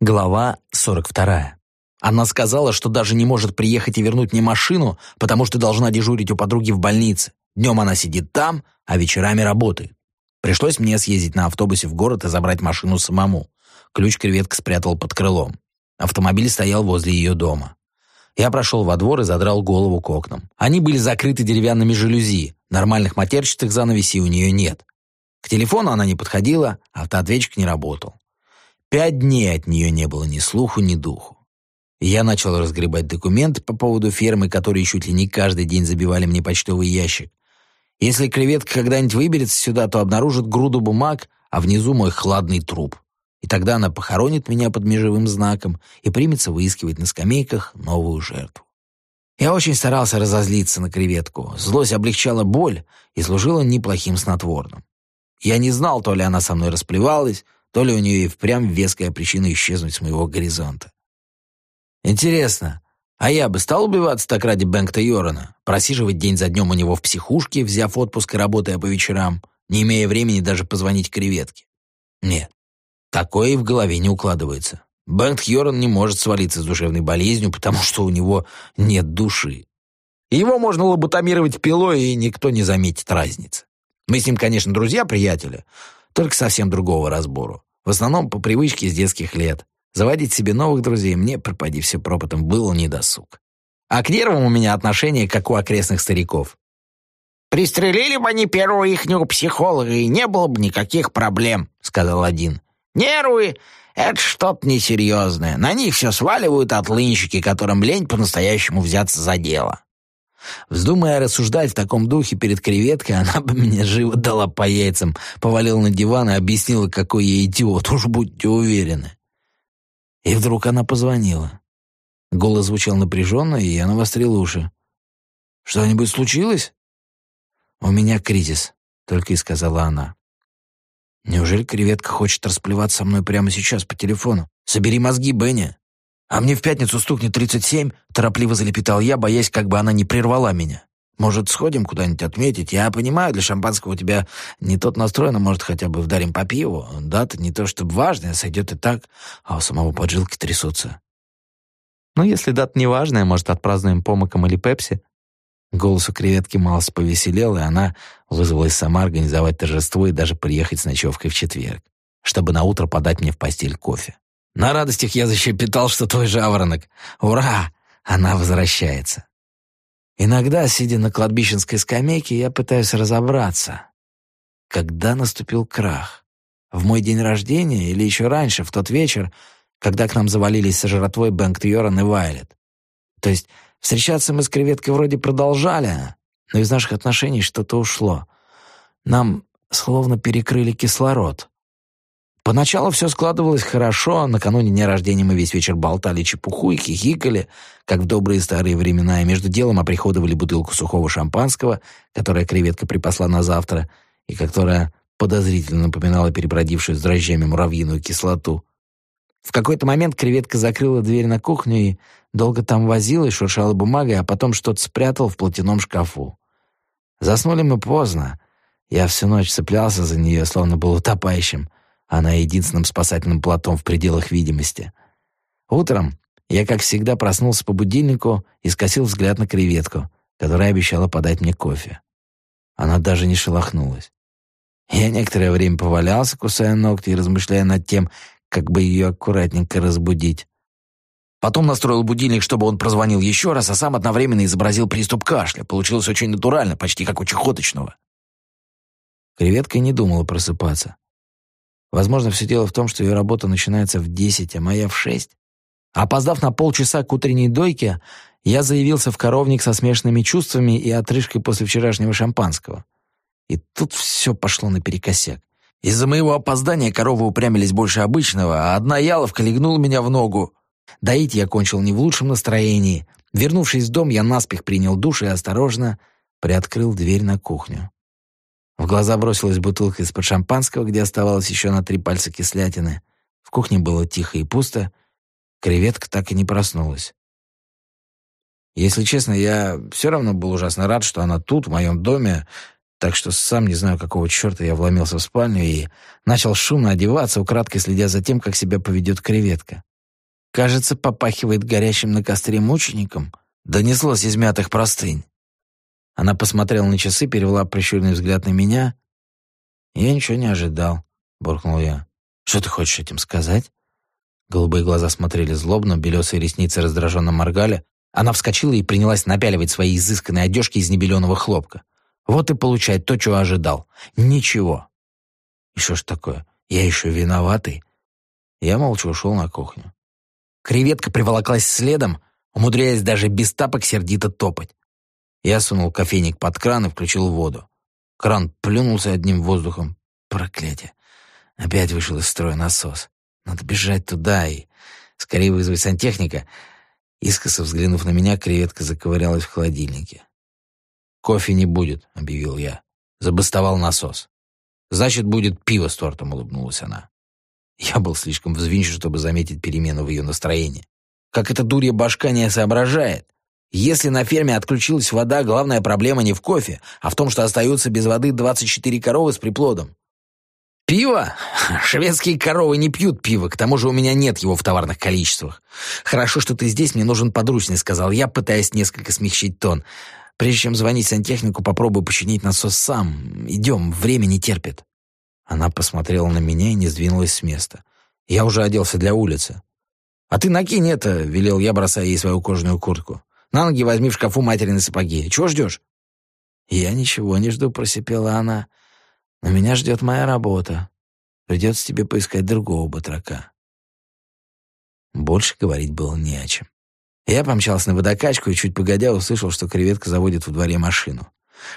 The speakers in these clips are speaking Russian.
Глава 42. Она сказала, что даже не может приехать и вернуть мне машину, потому что должна дежурить у подруги в больнице. Днем она сидит там, а вечерами работает. Пришлось мне съездить на автобусе в город и забрать машину самому. Ключ креветка спрятал под крылом. Автомобиль стоял возле ее дома. Я прошел во двор и задрал голову к окнам. Они были закрыты деревянными жалюзи. Нормальных матерчатых занавесей у нее нет. К телефону она не подходила, автоответчик не работал. Пять дней от нее не было ни слуху, ни духу. Я начал разгребать документы по поводу фермы, которые чуть ли не каждый день забивали мне почтовый ящик. Если креветка когда-нибудь выберется сюда, то обнаружит груду бумаг, а внизу мой хладный труп. И тогда она похоронит меня под межевым знаком и примется выискивать на скамейках новую жертву. Я очень старался разозлиться на креветку. Злость облегчала боль и служила неплохим снотворным. Я не знал, то ли она со мной расплевалась, то ли у нее и впрямь веская причина исчезнуть с моего горизонта. Интересно, а я бы стал убиваться так ради Бэнкта Йорона, просиживать день за днем у него в психушке, взяв отпуск и работая по вечерам, не имея времени даже позвонить креветке? Нет, такое и в голове не укладывается. Бэнкт Йорон не может свалиться с душевной болезнью, потому что у него нет души. Его можно лоботомировать пилой, и никто не заметит разницы. Мы с ним, конечно, друзья-приятели, только совсем другого разбору. В основном по привычке с детских лет. Заводить себе новых друзей мне, пропади все пропотом, было недосуг. А к нервам у меня отношение, как у окрестных стариков. «Пристрелили бы они первого ихнего психолога, и не было бы никаких проблем», — сказал один. «Нервы — это что-то несерьезное. На них все сваливают отлынщики, которым лень по-настоящему взяться за дело». Вздумая рассуждать в таком духе перед креветкой, она бы меня живо дала по яйцам, повалила на диван и объяснила, какой я идиот, уж будьте уверены. И вдруг она позвонила. Голос звучал напряженно, и я навострил уши. «Что-нибудь случилось?» «У меня кризис», — только и сказала она. «Неужели креветка хочет расплеваться со мной прямо сейчас по телефону? Собери мозги, Бенни!» «А мне в пятницу стукнет тридцать семь», — торопливо залепетал я, боясь, как бы она не прервала меня. «Может, сходим куда-нибудь отметить? Я понимаю, для шампанского у тебя не тот настрой, но, может, хотя бы вдарим по пиву. Дата не то чтобы важная, сойдет и так, а у самого поджилки трясутся». «Ну, если дата не важная, может, отпразднуем помоком или пепси?» Голос у креветки малость повеселел, и она вызвалась сама организовать торжество и даже приехать с ночевкой в четверг, чтобы на утро подать мне в постель кофе. На радостях я защепетал, что твой жаворонок. Ура! Она возвращается. Иногда, сидя на кладбищенской скамейке, я пытаюсь разобраться, когда наступил крах. В мой день рождения или еще раньше, в тот вечер, когда к нам завалились со жратвой Бэнкт Йоран и Вайлет. То есть встречаться мы с креветкой вроде продолжали, но из наших отношений что-то ушло. Нам словно перекрыли кислород. Поначалу все складывалось хорошо, накануне дня рождения мы весь вечер болтали чепуху и хихикали, как в добрые старые времена, и между делом оприходовали бутылку сухого шампанского, которая креветка припасла на завтра, и которая подозрительно напоминала перебродившую с дрожжами муравьиную кислоту. В какой-то момент креветка закрыла дверь на кухню и долго там возилась, шуршала бумагой, а потом что-то спрятал в платяном шкафу. Заснули мы поздно. Я всю ночь цеплялся за нее, словно был утопающим. Она единственным спасательным платом в пределах видимости. Утром я, как всегда, проснулся по будильнику и скосил взгляд на креветку, которая обещала подать мне кофе. Она даже не шелохнулась. Я некоторое время повалялся, кусая ногти и размышляя над тем, как бы ее аккуратненько разбудить. Потом настроил будильник, чтобы он прозвонил еще раз, а сам одновременно изобразил приступ кашля. Получилось очень натурально, почти как у чехоточного. Креветка не думала просыпаться. Возможно, все дело в том, что ее работа начинается в десять, а моя в шесть. Опоздав на полчаса к утренней дойке, я заявился в коровник со смешанными чувствами и отрыжкой после вчерашнего шампанского. И тут все пошло наперекосяк. Из-за моего опоздания коровы упрямились больше обычного, а одна яловка легнула меня в ногу. Доить я кончил не в лучшем настроении. Вернувшись в дом, я наспех принял душ и осторожно приоткрыл дверь на кухню. В глаза бросилась бутылка из-под шампанского, где оставалось еще на три пальца кислятины. В кухне было тихо и пусто. Креветка так и не проснулась. Если честно, я все равно был ужасно рад, что она тут, в моем доме, так что сам не знаю, какого черта я вломился в спальню и начал шумно одеваться, украдкой следя за тем, как себя поведет креветка. Кажется, попахивает горящим на костре мучеником. Донеслось из мятых простынь. Она посмотрела на часы, перевела прищуренный взгляд на меня. «Я ничего не ожидал», — буркнул я. «Что ты хочешь этим сказать?» Голубые глаза смотрели злобно, белесые ресницы раздраженно моргали. Она вскочила и принялась напяливать свои изысканные одежки из небеленого хлопка. Вот и получает то, чего ожидал. Ничего. И что ж такое? Я еще виноватый? Я молча ушел на кухню. Креветка приволоклась следом, умудряясь даже без тапок сердито топать. Я сунул кофейник под кран и включил воду. Кран плюнулся одним воздухом. Проклятие. Опять вышел из строя насос. Надо бежать туда и скорее вызвать сантехника. Искоса взглянув на меня, креветка заковырялась в холодильнике. «Кофе не будет», — объявил я. Забастовал насос. «Значит, будет пиво с тортом», — улыбнулась она. Я был слишком взвинчен, чтобы заметить перемену в ее настроении. Как эта дурья башка не соображает. Если на ферме отключилась вода, главная проблема не в кофе, а в том, что остаются без воды 24 коровы с приплодом. Пиво? Шведские коровы не пьют пиво, к тому же у меня нет его в товарных количествах. Хорошо, что ты здесь, мне нужен подручный, сказал я, пытаясь несколько смягчить тон. Прежде чем звонить сантехнику, попробую починить насос сам. Идем, время не терпит. Она посмотрела на меня и не сдвинулась с места. Я уже оделся для улицы. «А ты накинь это», — велел я, бросая ей свою кожаную куртку. «На ноги возьми в шкафу материны сапоги. Чего ждешь?» «Я ничего не жду», — просипела она. Но меня ждет моя работа. Придется тебе поискать другого батрака. Больше говорить было не о чем. Я помчался на водокачку и чуть погодя услышал, что креветка заводит во дворе машину.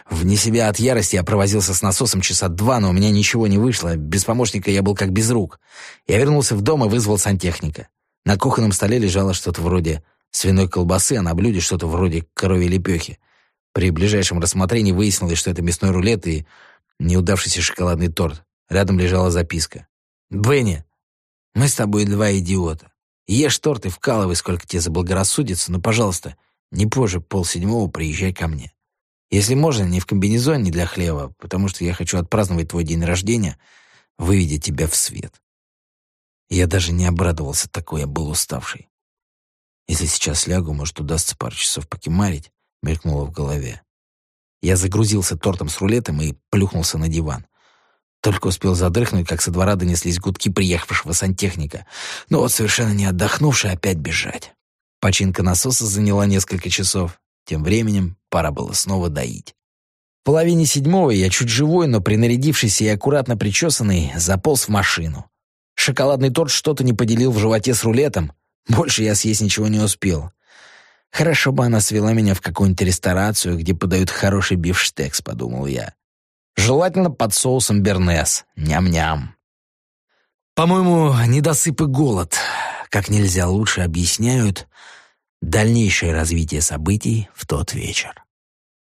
Вне себя от ярости я провозился с насосом часа два, но у меня ничего не вышло. Без помощника я был как без рук. Я вернулся в дом и вызвал сантехника. На кухонном столе лежало что-то вроде свиной колбасы, а на блюде что-то вроде коровьей лепехи. При ближайшем рассмотрении выяснилось, что это мясной рулет и неудавшийся шоколадный торт. Рядом лежала записка. «Бенни, мы с тобой два идиота. Ешь торт и вкалывай, сколько тебе заблагорассудится, но, пожалуйста, не позже полседьмого приезжай ко мне. Если можно, не в комбинезоне для хлеба, потому что я хочу отпраздновать твой день рождения, выведя тебя в свет». Я даже не обрадовался такой, я был уставший. Если сейчас лягу, может, удастся пару часов покемарить, мелькнуло в голове. Я загрузился тортом с рулетом и плюхнулся на диван. Только успел задрыхнуть, как со двора донеслись гудки приехавшего сантехника. Но вот совершенно не отдохнувший опять бежать. Починка насоса заняла несколько часов. Тем временем пора было снова доить. В половине седьмого я чуть живой, но принарядившийся и аккуратно причесанный, заполз в машину. Шоколадный торт что-то не поделил в животе с рулетом. Больше я съесть ничего не успел. Хорошо бы она свела меня в какую-нибудь ресторацию, где подают хороший бифштекс, подумал я. Желательно под соусом бернес. Ням-ням. По-моему, недосып и голод как нельзя лучше объясняют дальнейшее развитие событий в тот вечер.